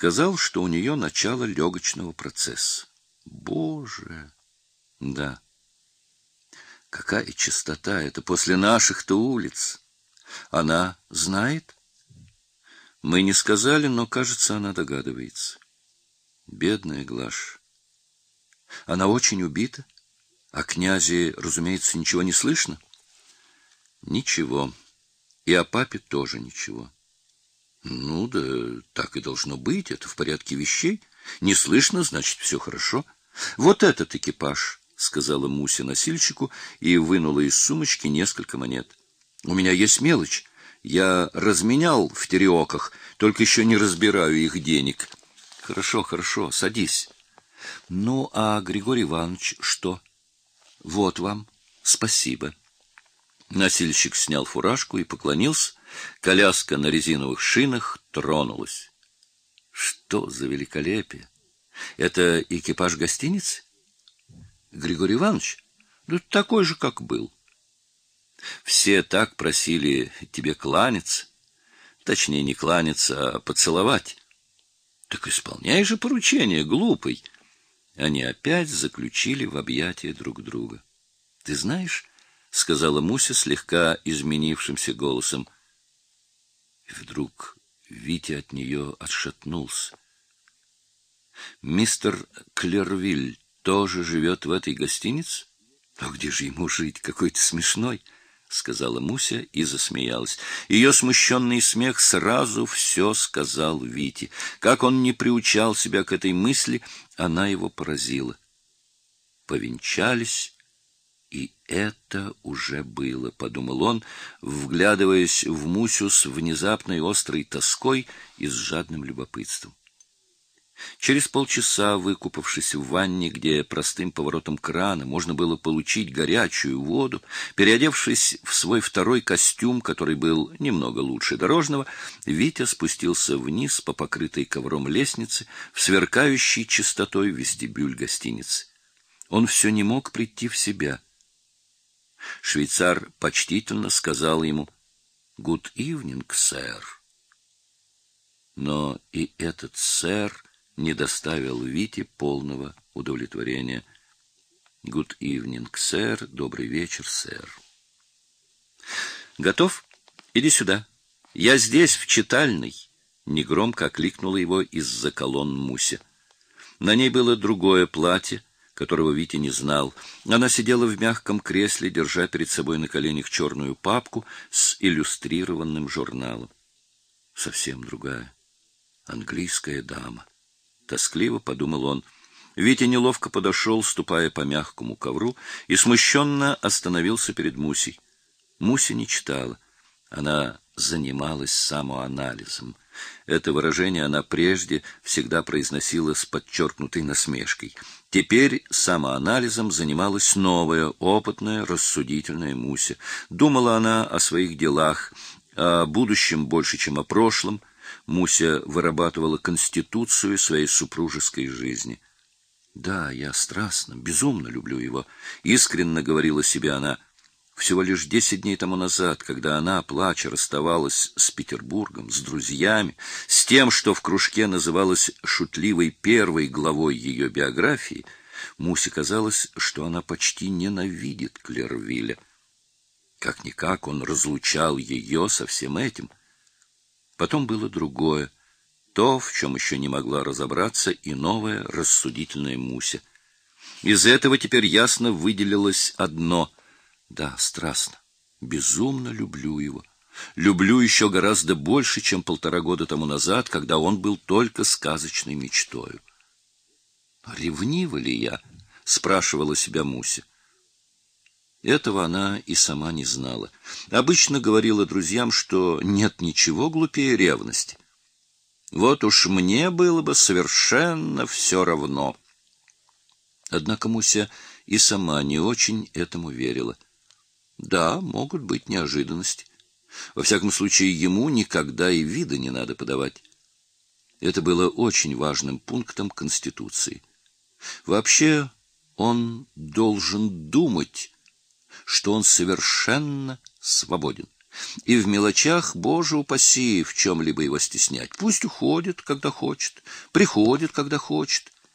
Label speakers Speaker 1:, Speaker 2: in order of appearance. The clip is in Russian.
Speaker 1: Сказал, что у нее начало легочного процесса. Боже! Да. Какая чистота это после наших-то улиц! Она знает? Мы не сказали, но, кажется, она догадывается. Бедная Глаш. Она очень убита, а князе, разумеется, ничего не слышно. Ничего. И о папе тоже ничего. Ну да, так и должно быть, это в порядке вещей. Не слышно, значит, все хорошо. Вот этот экипаж, сказала Муся носильщику и вынула из сумочки несколько монет. У меня есть мелочь. Я разменял в Тереоках, только еще не разбираю их денег. Хорошо, хорошо, садись. Ну, а Григорий Иванович что? Вот вам. Спасибо. Носильщик снял фуражку и поклонился. Коляска на резиновых шинах тронулась. Что за великолепие! Это экипаж гостиницы? Григорий Иванович? Ну, такой же, как был. Все так просили тебе кланяться. Точнее, не кланяться, а поцеловать. Так исполняй же поручение, глупый. Они опять заключили в объятия друг друга. Ты знаешь, сказала Муся слегка изменившимся голосом. И вдруг Витя от нее отшатнулся. Мистер Клервиль тоже живет в этой гостинице? А где же ему жить? Какой-то смешной сказала Муся и засмеялась. Ее смущенный смех сразу все сказал Вите. Как он не приучал себя к этой мысли, она его поразила. Повенчались, и это уже было, подумал он, вглядываясь в Мусю с внезапной острой тоской и с жадным любопытством. Через полчаса, выкупавшись в ванне, где простым поворотом крана можно было получить горячую воду, переодевшись в свой второй костюм, который был немного лучше дорожного, Витя спустился вниз по покрытой ковром лестнице в сверкающей чистотой вестибюль гостиницы. Он все не мог прийти в себя. Швейцар почтительно сказал ему «Good evening, сэр». Но и этот сэр не доставил Вите полного удовлетворения. Good evening, сэр. Добрый вечер, сэр. Готов? Иди сюда. Я здесь, в читальной. Негромко окликнула его из-за колонн Муся. На ней было другое платье, которого Витя не знал. Она сидела в мягком кресле, держа перед собой на коленях черную папку с иллюстрированным журналом. Совсем другая. Английская дама. Тоскливо подумал он. Витя неловко подошел, ступая по мягкому ковру, и смущенно остановился перед Мусей. Муся не читала. Она занималась самоанализом. Это выражение она прежде всегда произносила с подчеркнутой насмешкой. Теперь самоанализом занималась новая, опытная, рассудительная Муся. Думала она о своих делах, о будущем больше, чем о прошлом, Муся вырабатывала конституцию своей супружеской жизни. Да, я страстно, безумно люблю его, искренне говорила себе она. Всего лишь десять дней тому назад, когда она, плача, расставалась с Петербургом, с друзьями, с тем, что в кружке называлось шутливой первой главой ее биографии, Мусе казалось, что она почти ненавидит Клервиля. Как никак он разлучал ее со всем этим. Потом было другое, то, в чем еще не могла разобраться и новая рассудительная Муся. Из этого теперь ясно выделилось одно: да, страстно, безумно люблю его. Люблю еще гораздо больше, чем полтора года тому назад, когда он был только сказочной мечтой. Ревнива ли я? спрашивала себя Муся. Этого она и сама не знала. Обычно говорила друзьям, что нет ничего глупее ревности. Вот уж мне было бы совершенно все равно. Однако Муся и сама не очень этому верила. Да, могут быть неожиданности. Во всяком случае, ему никогда и вида не надо подавать. Это было очень важным пунктом Конституции. Вообще, он должен думать что он совершенно свободен. И в мелочах, боже упаси, в чем-либо его стеснять. Пусть уходит, когда хочет, приходит, когда хочет.